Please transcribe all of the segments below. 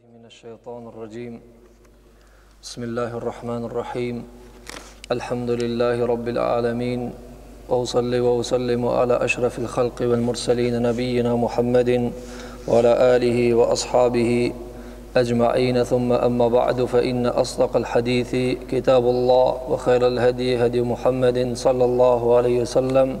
الله من الشيطان الرجيم بسم الله الرحمن الرحيم الحمد لله رب العالمين وأصلي وأسلم على أشرف الخلق والمرسلين نبينا محمد وعلى آله وأصحابه أجمعين ثم أما بعد فإن أصدق الحديث كتاب الله وخير الهدي هدي محمد صلى الله عليه وسلم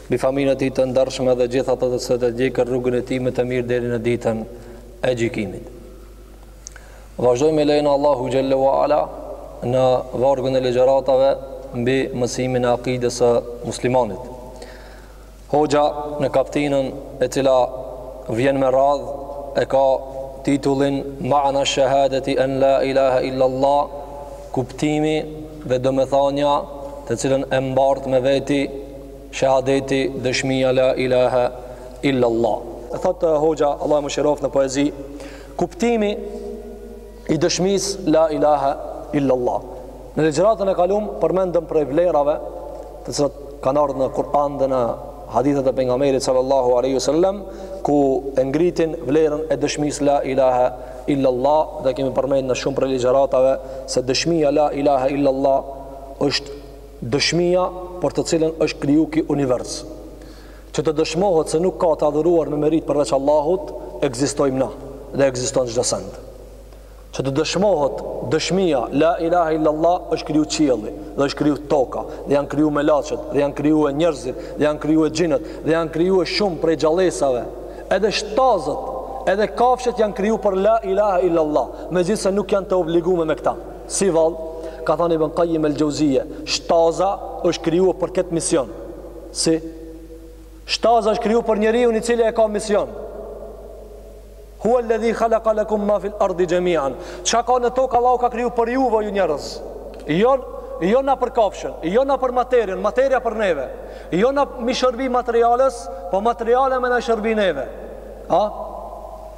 Mbi familjen e tij të ndershme dhe gjithë ata të cilët e ndjekin rrugën e tij me të mirë deri në ditën e gjykimit. Vazhdojmë me lejen e Allahut Xhelle wa Ala në vargun e ligjëratave mbi mësimin e akides së muslimanit. Hoxha në kaptinën e cila vjen me radhë e ka titullin Ma'na shahadeti en la ilaha illallah kuptimi dhe domethanja të cilën e mbart me veti Shehadeti, dëshmia la ilahe illallah. E thotë hoxha, Allahu e mëshiroftë në poezi, kuptimi i dëshmisë la ilahe illallah. Në ligjëratën e kalum përmendëm prej vlerave të cilat kanë ardhur në Kur'an dhe në hadithet e pejgamberit sallallahu alaihi wasallam ku e ngritin vlerën e dëshmisë la ilaha illa allah dhe kemi përmendur në shumë prej ligjëratave se dëshmia la ilaha illa allah është Dëshmia për të cilën është kriju ky univers. Që të dëshmohet se nuk ka të adhuruar me meritë përveç Allahut, ekzistojmë na dhe ekziston çdo send. Që të dëshmohet dëshmia la ilahe illallah është kriju qielli dhe është kriju toka dhe janë kriju melaçët dhe janë krijue njerëzit dhe janë krijue xhinët dhe janë krijue shumë prej gjallesave edhe shtazët edhe kafshët janë kriju për la ilahe illallah megjithëse nuk janë të obligume me këta. Si vallë, ka thanë Ibn Qayyim el-Jauziyje, shtaza është kriju për këtë mision. Si? Shtaza është kriju për njeriun i cili e ka mision. Huwa alladhi khalaqa lakum ma fil ardi jami'an. Çka ka në tokë Allahu e ka kriju për juve ju njerëz. Jo jo na për kafshën, jo na për materien, materia për neve. Jo na mi shërbi materiales, po materialja me na shërbi neve. A?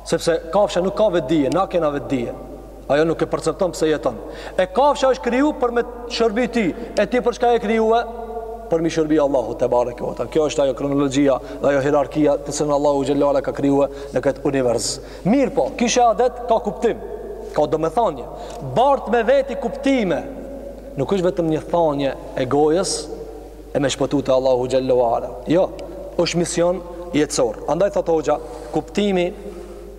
Sepse kafsha nuk ka vetëdije, na kena vetëdije. Ajo nuk e percepton pse jeton. E kafsha është kriju për me shërbi ty. E ti për çka je krijue? Për mi shërbi Allahut tebareke ve teala. Kjo është ajo kronologjia dhe ajo hierarkia të cilën Allahu xhallahu ala ka krijuar në këtë univers. Mirëpo, ky shehadet ka kuptim. Ka domethanie. Bart me veti kuptime. Nuk është vetëm një thanje e gojës e me shpëtu te Allahu xhallahu ala. Jo, është mision jetësor. Andaj thotë hoxha, kuptimi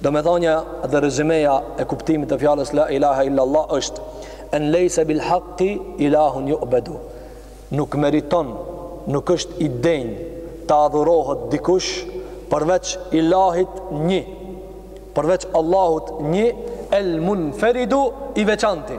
Domethania dhe rezymeja e kuptimit të fjalës la ilaha illa Allah është en lejse bil haqqi ilahun jubedu. Nuk meriton, nuk është i denjë të adhurohet dikush përveç ilahit një, përveç Allahut një el munferidu i veçanti.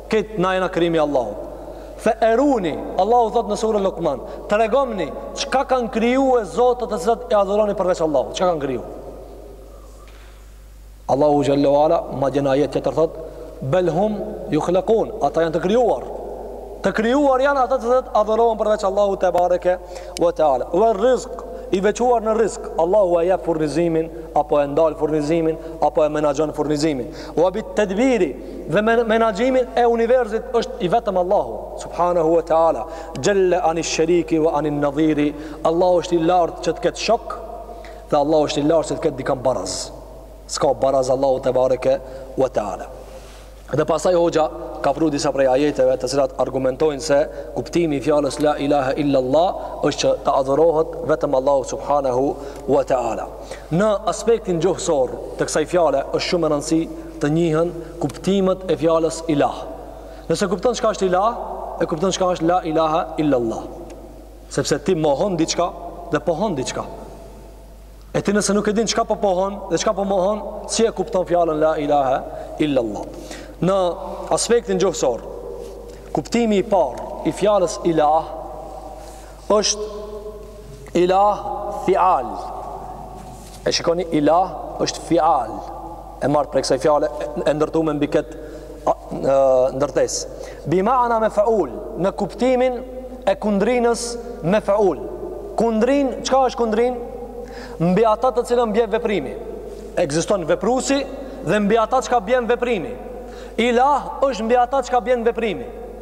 Kjo na janë krijimi i Allahut. Fe eruni, Allahu thot në surën Luqman, tregomni çka kanë kriju zotat të cilët e adhuroni përveç Allahut, çka kanë kriju. Allahu xhallahu ala madje në ajet tjetër thot, bel hum yukhlaqun, ata janë të krijuar. Të krijuar janë ata të cilët adhurohen përveç Allahut te bareke ve teala. Wa rizk i veçuar në rizk Allahu e jep furnizimin apo e ndal furnizimin apo e menaxhon furnizimin Wa bit tadbiri dhe menaxhimin e universit është i vetëm Allahu subhanahu wa taala jalla ani shariki wa ani nadhiri Allahu është i lartë që të ketë shok dhe Allahu është i lartë që të ketë dikam baraz s'ka baraz Allahu te bareke wa taala dhe pasaj hoxha ka pru disa prej ajeteve të cilat argumentojnë se kuptimi i fjalës la ilaha illa allah është që të adhurohet vetëm Allahu subhanahu wa taala Në aspektin gjuhësor të kësaj fjale është shumë me rëndësi të njihen kuptimet e fjalës ilah. Nëse kupton çka është ilah, e kupton çka është la ilaha illa Allah. Sepse ti mohon diçka dhe pohon diçka. E ti nëse nuk e din çka po pohon dhe çka po mohon, si e kupton fjalën la ilaha illa Allah. Në aspektin gjuhësor, kuptimi i parë i fjalës ilah është ilah fial. E shikoni ilah është fial. E marr prej kësaj fjale e ndërtume mbi kët ndërtes. Bi ma'na mef'ul në kuptimin e kundrinës mef'ul. Kundrin, çka është kundrin? Mbi ata të cilën bje veprimi. Ekziston veprusi dhe mbi ata çka bjen veprimi. Ilah është mbi ata çka bjen veprimi.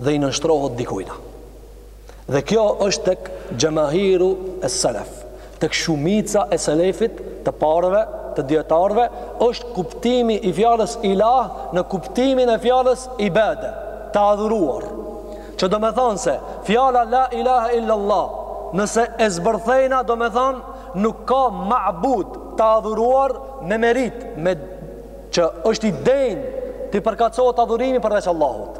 dhe i nënshtrohet dikujna. Dhe kjo është tek xhamahiru es selef, tek shumica e selefit të parëve, të dietarëve, është kuptimi i fjalës ilah në kuptimin e fjalës ibade, të adhuruar. Që domethanë se fjala la ilaha illa allah, nëse e zbërthejna domethanë nuk ka ma'bud të adhuruar me merit, me që është i denjë t'i përkatësohet adhurimi përveç Allahut.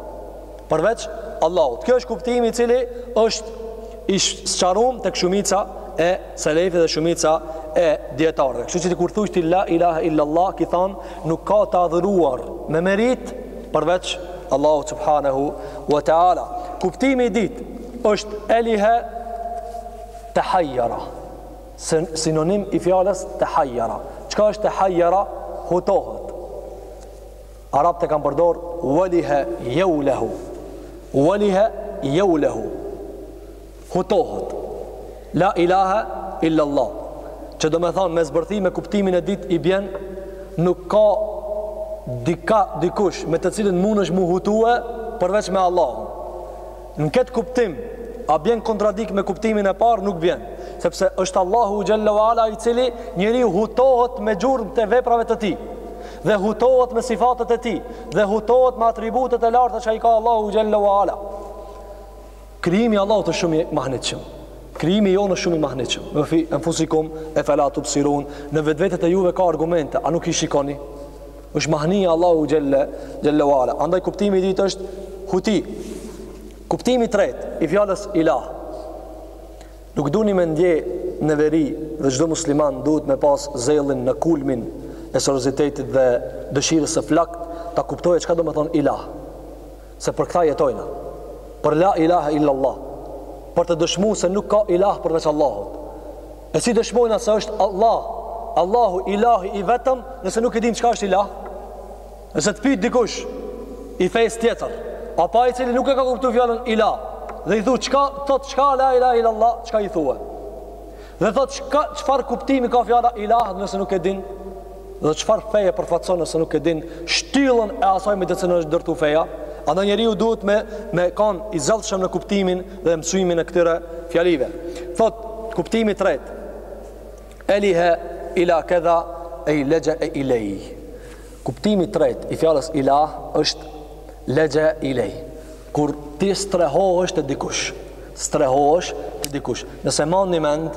Përveç Allahut. Kjo është kuptimi i cili është i sqarum tek shumica e selefit dhe shumica e dietarëve. Kështu që ti kur thush ti la ilaha illa Allah, ki thanë nuk ka të adhuruar me merit përveç Allahut subhanahu wa taala. Kuptimi i dytë është eliha tahayyara. sinonim i fjalës tehajjera. Çka është tehajjera? Hutohet. Arabët e kanë përdor, walihe jaulehu. Walihe jaulehu. Hutohet. La ilaha illa Allah. Që do me thonë, me zbërthi me kuptimin e dytë i bjen, nuk ka diçka, dikush me të cilin mundesh m'u hutue përveç me Allahun. Në këtë kuptim, a bjen kontradiktë me kuptimin e parë? Nuk bjen, sepse është Allahu xhalla wa ala i cili njeriu hutohet me gjurmë të veprave të tij dhe hutohet me sifatet e tij dhe hutohet me atributet e larta që i ka Allahu xhalla wa ala. Krijimi i Allahut është shumë i mahnitshëm. Krijimi jonë është shumë i mahnitshëm. Fi enfusikum e fala tubsirun, në vetvetet e juve ka argumente, a nuk i shikoni? Është mahnia Allahu xhel-le, xhel-le ve ala. Andaj kuptimi i dytë është huti. Kuptimi tretë, i fjalës ilah. Nuk duni me ndje neveri dhe çdo musliman duhet me pas zellin në kulmin e seriozitetit dhe dëshirës së flaktë ta kuptojë çka do me thonë ilah. Se për këta jetojmë na. Për la ilah e illallah. Për të dëshmu se nuk ka ilah përveç Allahut. E si dëshmojmë na se është Allah, Allahu ilahi i vetëm, nëse nuk e dimë çka është ilah? Nëse të pyet dikush i fesë tjetër, apo ai cili nuk e ka kuptuar fjalën ilah, dhe i thu çka thot çka la ilaha illa Allah, çka i thua? Dhe thot a çfarë kuptimi ka fjala ilah nëse nuk e din? Dhe çfarë feje përfaqëson nëse nuk e din shtyllën e asaj me të cilën është ndërtu feja? Andaj njeriu duhet me me kon i zellshëm në kuptimin dhe mësimin e këtyre fjalive. Thot kuptimi i tretë. Elihe ila kedha ej lexhee ilejh. Kuptimi i tretë i fjalës ilah është lexhee ilejh. Kur ti strehohesh te dikush, strehohesh te dikush. Nëse mbani mend,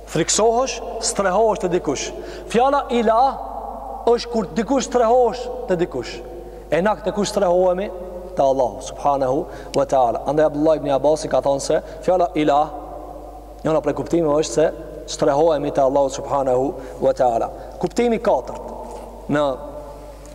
Frikësohesh, strehohesh te dikush. Fjala ilah është kur dikush strehohesh te dikush. E na te kush strehohemi? Te Allahu subhanahu wa taala. Andaj Abdullah ibn Abbas ka thënë se fjala ilah njëra prej kuptimeve është se strehohemi te Allahu subhanahu wa taala. Kuptimi i katërt në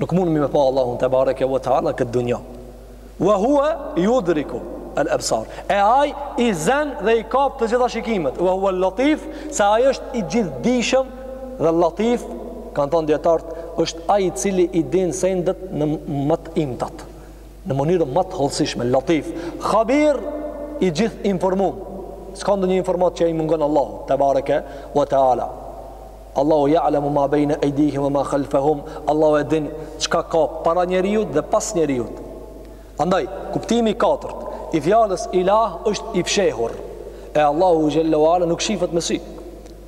Nuk mundmi me pa Allahun te bareke ve teala në këtë dunja. Wa huwa yudriku al absar. E ai i zen dhe i kap të gjitha shikimet. Wa huwa al latif, se ai është i gjithdijshëm dhe latif, kanë thënë dietart, është ai i cili i din sendet në ma të imtat. Në mënyrë ma të hollësishme, latif, khabir i gjithinformum. S'ka ndonjë informatë që i mungon Allahut te bareke ve teala. Allahu ja'lemu ma bejne ejdihim wa ma khalfahum, Allahu e din çka ka para njeriut dhe pas njeriut. Andaj, kuptimi i katërt i fjalës ilah është i fshehur. E Allahu xhelle ve ala nuk shifet me sy.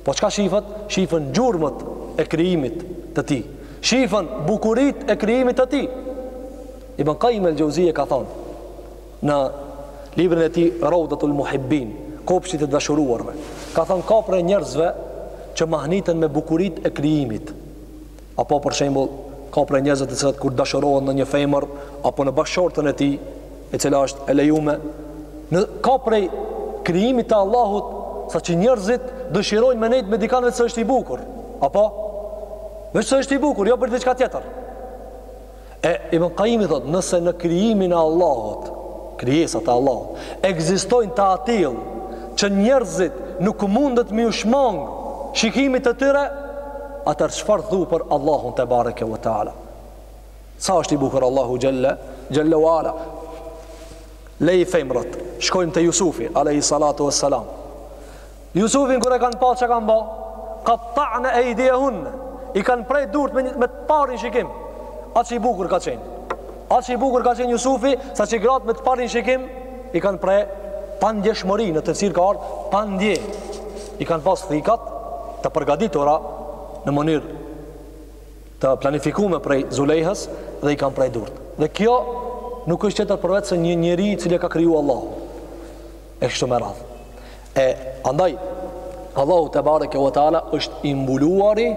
Po çka shifet? Shifen gjurmët e krijimit të tij. Shifen bukuritë e krijimit të tij. Ibn Qayyim el-Jauziy ka thanë: Në librin e tij Rawdatul Muhibbin, Kopshti i të dashuruarve, ka thanë ka prej njerëzve që mahniten me bukuritë e krijimit. Apo për shembull, ka prej njerëzve të cilët kur dashurohen në një femër apo në bashkëshortën e tij, e cila është e lejume, e ka prej krijimit të Allahut, saqë njerëzit dëshirojnë me nejt me dikan veç se është i bukur. Apo veç se është i bukur, jo për diçka tjetër. E Ibn Qayimi thotë, nëse në krijimin e Allahut, krijesat e Allahut, ekzistojnë të atillë që njerëzit nuk mundet me ju shmang shikimit të tyre, atëherë çfarë thu për Allahun tebareke ve teala? Sa është i bukur Allahu xhelle ve ala. Lej femrat, shkojmë te Jusufi alayhi salatu wassalam. Jusufin kur e kanë pa çka kanë ba? Qatta'na aydiyahun. I kanë pre durt me të parin shikim. Aq i bukur ka qenë. Aq i bukur ka qenë Jusufi, sa që grat me të parin shikim i kanë pre, pandjeshmëri në të cilën ka ardhë pa ndje. I kanë pas thikat të përgaditura në mënyrë të planifikume prej Zulejhës dhe i kanë pre durt. Dhe kjo nuk është tjetër përveç se një njeri që e ka kriju Allahu. e kështu me radhë. E andaj Allahu tebareke ve teala është i mbuluari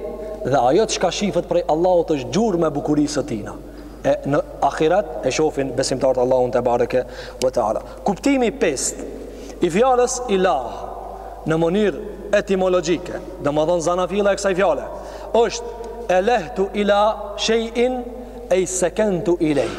dhe ajo çka shifet prej Allahut është gjurmë e bukurisë së tina. E në ahiret e shofin besimtarët Allahun tebareke ve teala. Kuptimi i pestë i fjalës ilah në mënyrë etimologjike, domethënë zanafilla e kësaj fjale, është elehtu ila shay'in ay sakantu ilayh.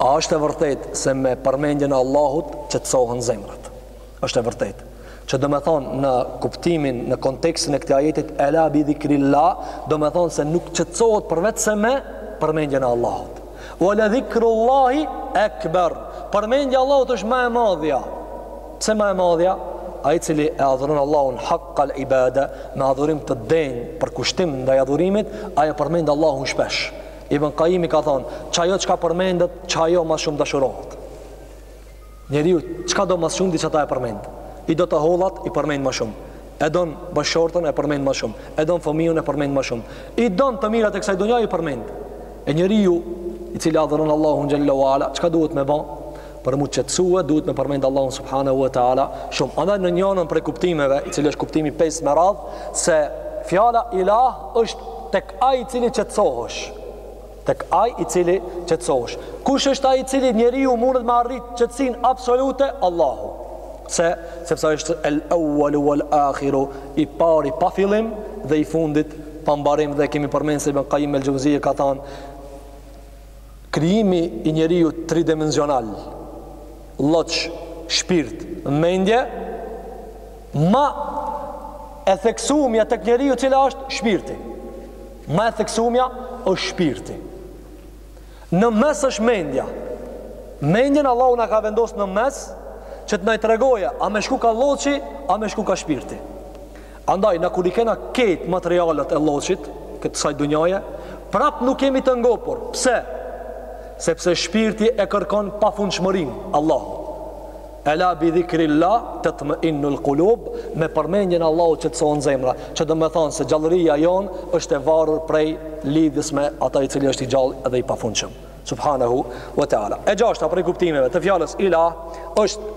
A është e vërtetë se me përmendjen e Allahut qetësohen zemrat? Është e vërtetë. Që domethonë në kuptimin, në kontekstin e këtij ajetit ela bi dhikrillah, domethonë se nuk qetësohet përveç se me përmendjen e Allahut. Wa la dhikrullahi akbar. Përmendja e Allahut është ma e madhja. Pse ma e madhja? Ai i cili e adhuron Allahun haqqal ibada, me adhurim të denjë, përkushtim ndaj adhurimit, ai e përmend Allahun shpesh. Ibn Kajimi ka thonë, qajo çka përmendet, qajo ma shumë dashurohet. Njeriu, çka do ma shumë, diç qata e përmend. I do të hollat, i përmend ma shumë. E don bashkëshortën, e përmend ma shumë. E don fëmijën, e përmend ma shumë. I don të mirat e kësaj dunja, i përmend. E njeriu, i cili adhuron Allahun xhelle ve ala, çka duhet me ba? për mu qetësue duhet me përmendë Allahun Subhanehu e Teala shumë andaj në njënën prej kuptimeve i cili është kuptimi 5 me radhë se fjala ilah është tek ai i cili qetësohesh tek ai i cili qetësohesh kush është ai i cili njeriu mundet me arrit qetësinë absolute Allahu se sepse është el awwalu wal akhiru i pari pa fillim dhe i fundit pa mbarim dhe kemi përmendë se Ibn Qayyim el-Jauziy ka thënë krijimi i njeriut tridimensional, lloç, shpirt, mendje, ma e theksumja tek njeriu cila është shpirti. Ma e theksumja është shpirti. Në mes është mendja. Mendjen Allahu na ka vendosë në mes që të na i tregojë a me shku ka lloçi, a me shku ka shpirti. Andaj, na kur i kena ketë materialet e lloçit, kësaj dunjoje, prap nuk jemi të ngopur. Pse? Sepse shpirti e kërkon pafundshmërinë, Allahu. Ela bi dhikrilah, tetmeinnu l'kulub, me përmendjen Allahu qetësohen zemrat, që do me thonë se gjallëria jonë është e varur prej lidhjes me ata i cili është i gjallë edhe i pafundshëm. Subhanahu wa ta'ala. E gjashta prej kuptimeve të fjalës ilah është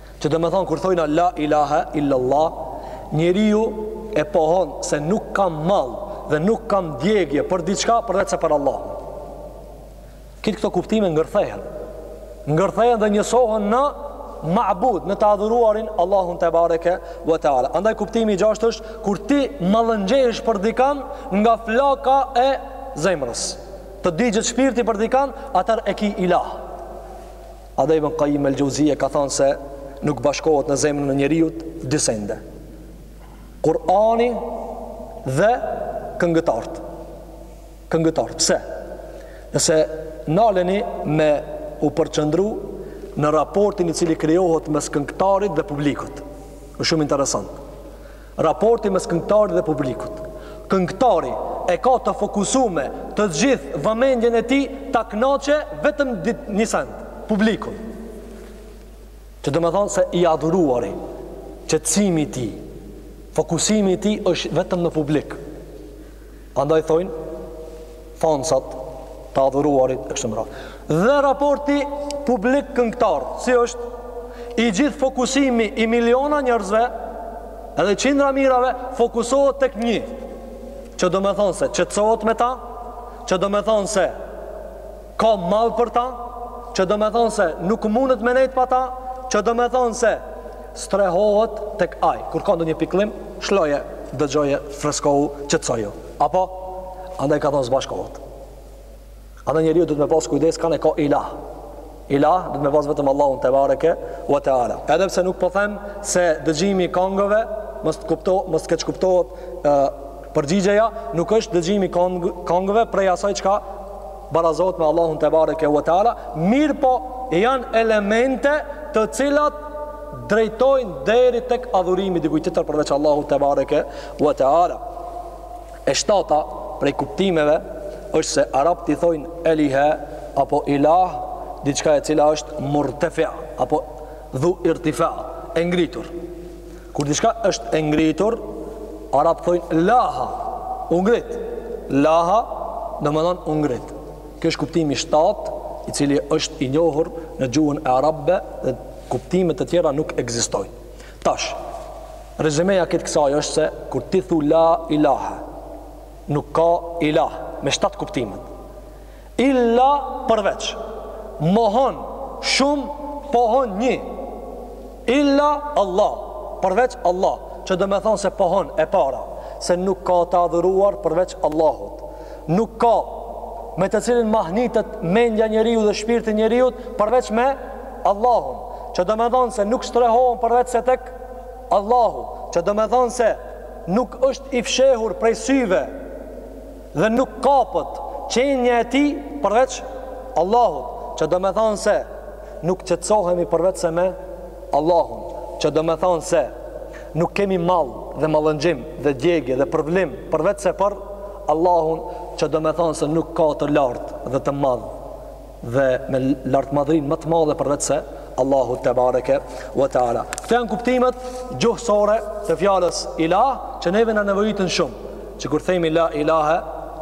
Që do me thonë, kur thojna la ilahe illallah, njeriu e pohon se nuk kam mall dhe nuk kam djegje për diçka përveçse për Allah. Krejt këto kuptime ngërthehen. Ngërthehen dhe njësohen në ma'bud, në të adhuruarin Allahun tebareke ve teala. Andaj kuptimi i gjashtë është, kur ti mallëngjehesh për dikan nga flaka e zemrës, të digjet shpirti për dikan, atëherë e ki ilah. Edhe Ibn Qayyim al-Jauziyyah ka thënë se nuk bashkohet në zemrën e njeriut dy sende. Kur'ani dhe këngëtart. Këngëtart. Pse? Nëse nalemi me u përqendru në raportin i cili krijohet mes këngëtarit dhe publikut. Është shumë interesant. Raporti mes këngëtarit dhe publikut. Këngëtari e ka të fokusume të gjithë vëmendjen e tij ta kënaqë vetëm një send, publikun. Që do me thonë se i adhuruari, qetësimi i tij, fokusimi i tij është vetëm në publik. Andaj thojnë fansat të adhuruarit e kështu me radhë. Dhe raporti publik këngëtar, si është i gjithë fokusimi i miliona njerëzve edhe qindra mijave fokusohet tek një që do me thonë se qetësohet me ta që do me thonë se Ka mall për ta, që do me thonë se nuk mundet me nejtë pa ta, që do me thonë se strehohet tek ai. Kur ka ndonjë pikllim, shloje, dëgjoje, freskohu, qëtësoju. Apo, andaj ka thonë zbashkohet. Andaj njeriu duhet me pasë kujdes, kanë e ka ilah. Ilah duhet me pasë vetëm Allahun tebareke ue teala. Edhe pse nuk po them se dëgjimi i kongëve, mos të kupto, mos të keqkuptohet, përgjigjeja nuk është dëgjimi i kongëve prej asaj çka barazohet me Allahun tebareke ue teala mirëpo janë elemente të cilat drejtojnë deri tek adhurimi i dikujt tjetër përveç Allahut tebareke ue teala e shtata prej kuptimeve është se arabët i thojnë elihe apo ilah diçka e cila është murtefi apo dhu irtifa e ngritur Kur diçka është e ngritur, arabët thojnë laha, u ngrit. Laha domethonë u ngrit. Kjo është kuptimi i 7, i cili është i njohur në gjuhën e arabëve dhe kuptime të tjera nuk ekzistojnë. Tash, rezymeja e kësaj është se kur ti thu la ilaha, nuk ka ilah me 7 kuptimet. Illa përveç. Mohon shumë, pohon një. Illa Allah, përveç Allah, që domethonë se pohon e para, se nuk ka të adhuruar përveç Allahut. Nuk ka me të cilin mahnitet mendja e njeriut dhe shpirti i njeriut përveç me Allahun, që domethonë se nuk strehohen përveç se tek Allahu, që domethonë se nuk është i fshehur prej syve dhe nuk kapet qenia e tij përveç Allahut, që domethanë se nuk qetësohemi përveç se me Allahun, që domethanë se nuk kemi mall dhe mallëngjim dhe djegje dhe përvlim përveç se për Allahun, që domethanë se nuk ka të lartë dhe të madh dhe me lartmadhërinë më të madhe përveçse Allahu tebareke ve teala. Këto janë kuptimet gjuhësore të fjalës ilah që neve na nevojiten shumë. Që kur themi la ilahe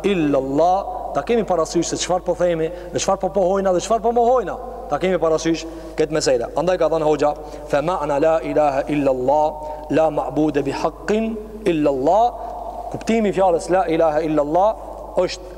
illa Allah, ta kemi parasysh se çfarë po themi, dhe çfarë po pohojna dhe çfarë po mohojna. Ta kemi parasysh këtë meselë. Andaj ka thënë hoxha, fa ma'na la ilahe illa Allah, la ma'bude bi haqqin illa Allah. Kuptimi i fjalës la ilahe illa Allah është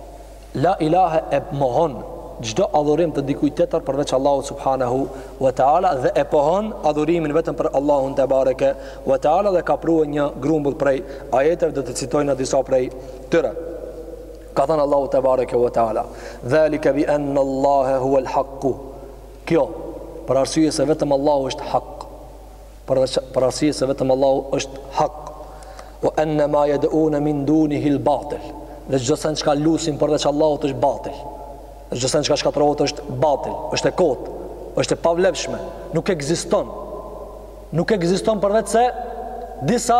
La ilahe e mohon çdo adhurim të dikujt tjetër përveç Allahut subhanahu wa taala dhe e pohon adhurimin vetëm për Allahun tebareke wa taala dhe ka pru një grumbull prej ajeteve do të citojna disa prej tyre. Ka thënë Allahu tebareke wa taala, "Dhalika bi anna Allaha huwa al-haq." Kjo për arsye se vetëm Allahu është hak. për për arsye se vetëm Allahu është hak. Wa anna ma yad'un min dunihi al-batil. Dhe çdo sen çka lusin përveç Allahut është batil. Dhe çdo sen çka shkatërrohet është batil, është e kotë, është e pavlefshme, nuk ekziston. Nuk ekziston përveç se disa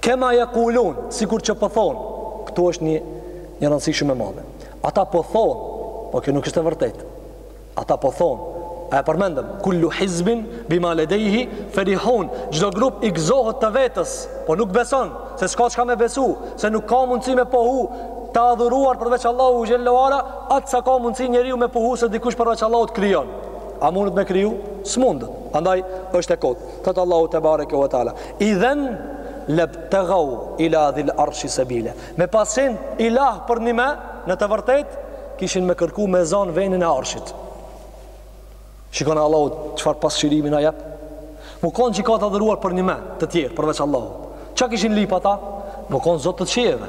Kema jekulun, sikur që po thonë. Këtu është një, një rëndësi shumë e madhe. Ata po thonë, po kjo nuk është e vërtet. Ata po thonë, a e përmendëm, kullu hizbin, bima ledejhi, ferihun, çdo grup i gëzohet të vetes, po nuk beson, se s'ka çka me besu, se nuk ka mundësi me pohu, të adhuruar përveç Allahut xhel-le ve ala, aq sa ka mundësi njeriu me pohu, se dikush përveç Allahut krijon. A mundet me kriju? S'mundet. Andaj, është e kotë. Thot Allahu tebareke ve teala, idhen lebtaghaw ila dhil arshi sabila. Me pas qen ilah përnjime, në të vërtet kishin me kërku me zon venin e arshit. Shikoni Allahu çfarë pasqyrimi na jep. Me kon që ka të adhuruar përnjime të tjerë përveç Allahut. Çka kishin lyp ata? Me kon Zot të qiejve.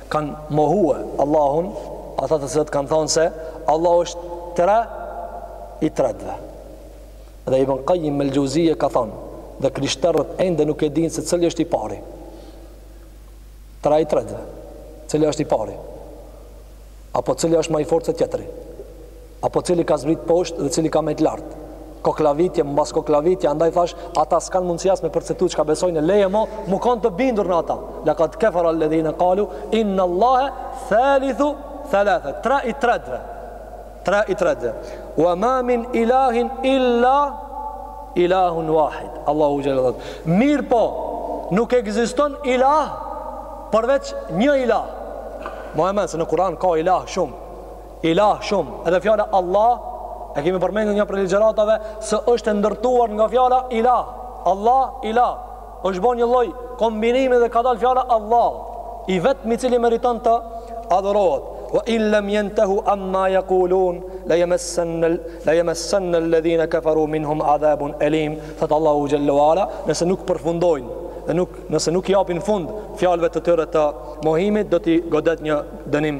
Kanë mohue Allahun ata të cilët kanë thonë se Allahu është tre i tretëve. Dhe Ibn Qayyim al-Jawziyya ka thonë, dhe krishterët ende nuk e dinë se cili është i pari. Tre i tretëve. Cili është i pari? Apo cili është ma i fortë se tjetri? Apo cili ka zbrit poshtë dhe cili ka met lart. Koklavitje mbas koklavitje, andaj thash, ata s'kanë mundësi as me perceptu çka besojnë, leje mo, me kon të bindur në ata. Laqad kafara alladhina qalu inna Allaha thalithu thalatha. Tre i tretëve. Tre i tretëve. Wa ma min ilahin illa ilahun wahid. Allahu xhelal thot. Mirëpo, nuk ekziston ilah përveç një ilah. Do me thënë se në Kur'an ka ilah shumë. Ilah shumë, edhe fjala Allah e kemi përmendur një prej ligjëratave se është e ndërtuar nga fjala Ilah. Allah, Ilah. Është bo një lloj kombinimi dhe ka dalë fjala Allah, i vetmi i cili meriton të adhurohet. Wa in lam yantahu amma yaqulun la yamassanna la yamassanna alladhina kafaru minhum adhabun alim. Tha Allahu jalla wa ala, nëse nuk përfundojnë dhe nuk nëse nuk japin fund fjalëve të tyre të mohimit do t'i godet një dënim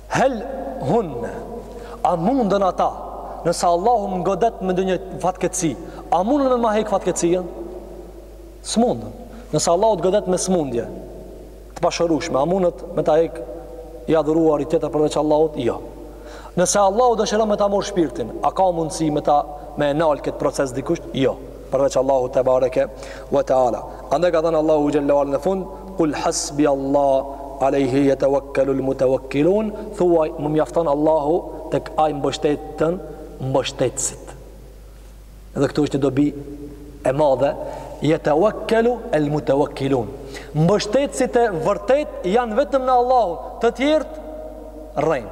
Hel hunne, a mundën ata, nëse Allahu më godet me ndonjë fatkeqësi, a mundën me ma hek fatkeqësinë? S'mundën. Nëse Allahu të godet me sëmundje, të pashërushme, a mundet me ta hek i adhuruar i tjetër përveç Allahut? Jo. Nëse Allahu dëshiron me ta marr shpirtin, a ka mundësi me ta, me e nal këtë proces dikush? Jo. përveç Allahut tebareke ve teala. Andaj ka than Allahu xhelle ve ala në fund, "Kul hasbi Allah, alejhi yatawakkalul mutawakkilun", thuaj, "Më mjafton Allahu tek ai mbështeten mbështetësit." Dhe këtu është një dobi e madhe, "Yatawakkalu al mutawakkilun." Mbështetësit e vërtetë janë vetëm në Allahu, të tjerët rrejnë.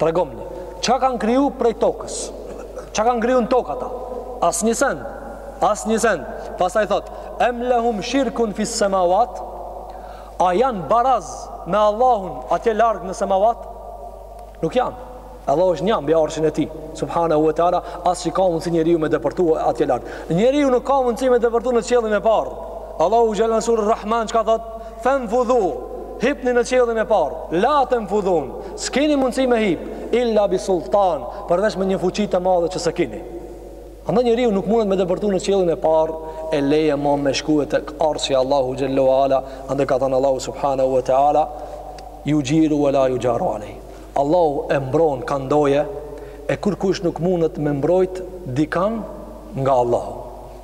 Tregomni, çka kanë kriju prej tokës? Çka kanë kriju në tokë ata? Asnjë send. Asnjë send. Pastaj thot, "Em lahum shirkun fis samawat?" A janë baraz me Allahun atje larg në samawat? Nuk janë. Allahu është një mbi arshin e tij, subhanahu wa taala, as që ka mundsi njeriu me depërtu atje larg. Njeriu nuk ka mundsi me depërtu në qiellin e parë. Allahu xhelle në sure Rahman çka thot? Fenfudhu, hipni në qiellin e parë, la tenfudhun, s'keni mundësi me hip, illa bi sultan, përveç me një fuqi të madhe që s'keni. Andaj njeriu nuk mundet me depërtu në qiellin e parë, e leje ma me shkue te arshi i Allahut xhelle ve ala, andaj ka than Allahu Subhanahu wa Ta'ala, juxhiru ve la juxharu alejh. Allahu e mbron kan doje, e kërkush nuk mundet me mbrojt dikan nga Allahu.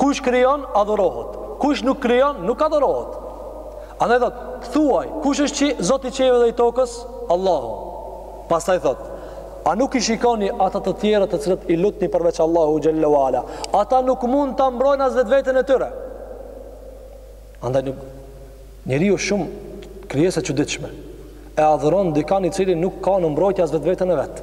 Kush krijon, adhurohet. Kush nuk krijon, nuk adhurohet. Andaj thot, thuaj, kush është Zoti i qiejve dhe i tokës? Allahu. Pastaj thot, A nuk i shikoni ata të tjera të cilat i lutni përveç Allahu xhelle ve ala? Ata nuk mund ta mbrojnë as vetveten e tyre. Andaj nuk njeriu shumë krijesa e çuditshme e adhuron dikan i cili nuk ka në mbrojtje as vetveten e vet.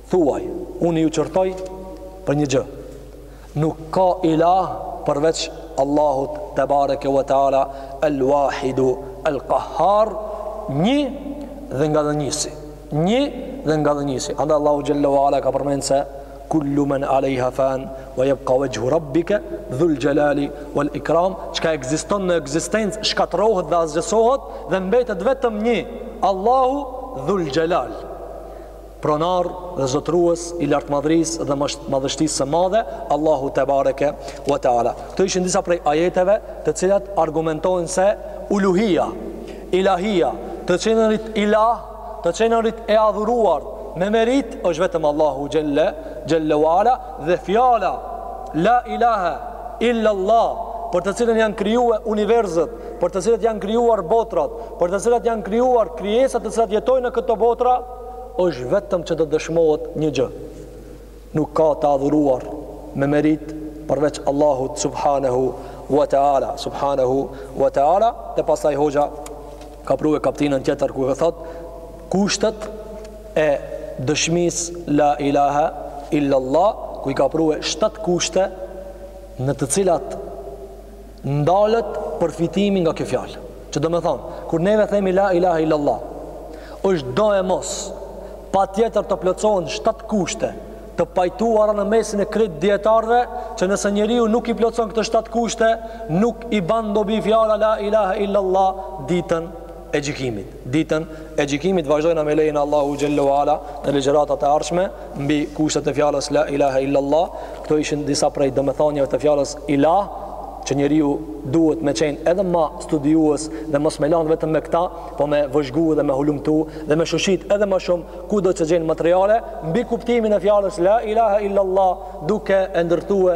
Thuaj, Unë ju qortoj për një gjë, nuk ka ilah përveç Allahut tebareke ve teala El Wahidu El Qahhar, Një dhe Ngadhënjësi. Një dhe Ngadhënjësi. Andaj Allahu xhelle ve ala ka përmend se kullu men alejha fan wa yabqa wajhu rabbika dhul jalali wal ikram, çka ekziston në ekzistencë shkatërrohet dhe asgjësohet dhe mbetet vetëm një Allahu dhul jalal. Pronar dhe zotërues i lartmadhërisë dhe madhështisë së madhe, Allahu tebareke ve teala. Këto ishin disa prej ajeteve, të cilat argumentojnë se uluhia, ilahia, të qenërit ilah, të qenërit e adhuruar me meritë është vetëm Allahu xhelle ve ala dhe fjala la ilaha illa Allah për të cilën janë krijuar universet, për të cilët janë krijuar botrat, për të cilët janë krijuar krijesat të cilat jetojnë në këto botra, është vetëm që të dëshmohet një gjë, nuk ka të adhuruar me meritë përveç Allahut subhanahu wa taala, subhanahu wa taala, dhe pastaj hoxha ka prue kaptinën tjetër ku thotë kushtet e dëshmisë la ilaha illa Allah, ku i ka prue shtatë kushte në të cilat Ndalet përfitimi nga kjo fjalë. Që domethonë, kur neve themi la ilaha illallah, është doemos, patjetër të plotësohen shtatë kushte, të pajtuara në mesin e krejt dijetarëve, që nëse njeriu nuk i plotëson këto shtatë kushte, nuk i ban dobi fjala la ilaha illallah ditën e gjykimit, ditën e gjykimit vazhdojna me lejen e Allahu xhelle ue ala në ligjëratat e ardhshme mbi kushtet e fjalës la ilaha illa allah. Këto ishin disa prej domethënieve të fjalës ilah që njeriu duhet me qenë edhe ma studiues dhe mos me lanë vetëm me këta, po me vëzhgu dhe me hulumtu dhe me shoshit edhe ma shumë ku do të gjejnë materiale, mbi kuptimin e fjalës la ilaha illallah duke e ndërtue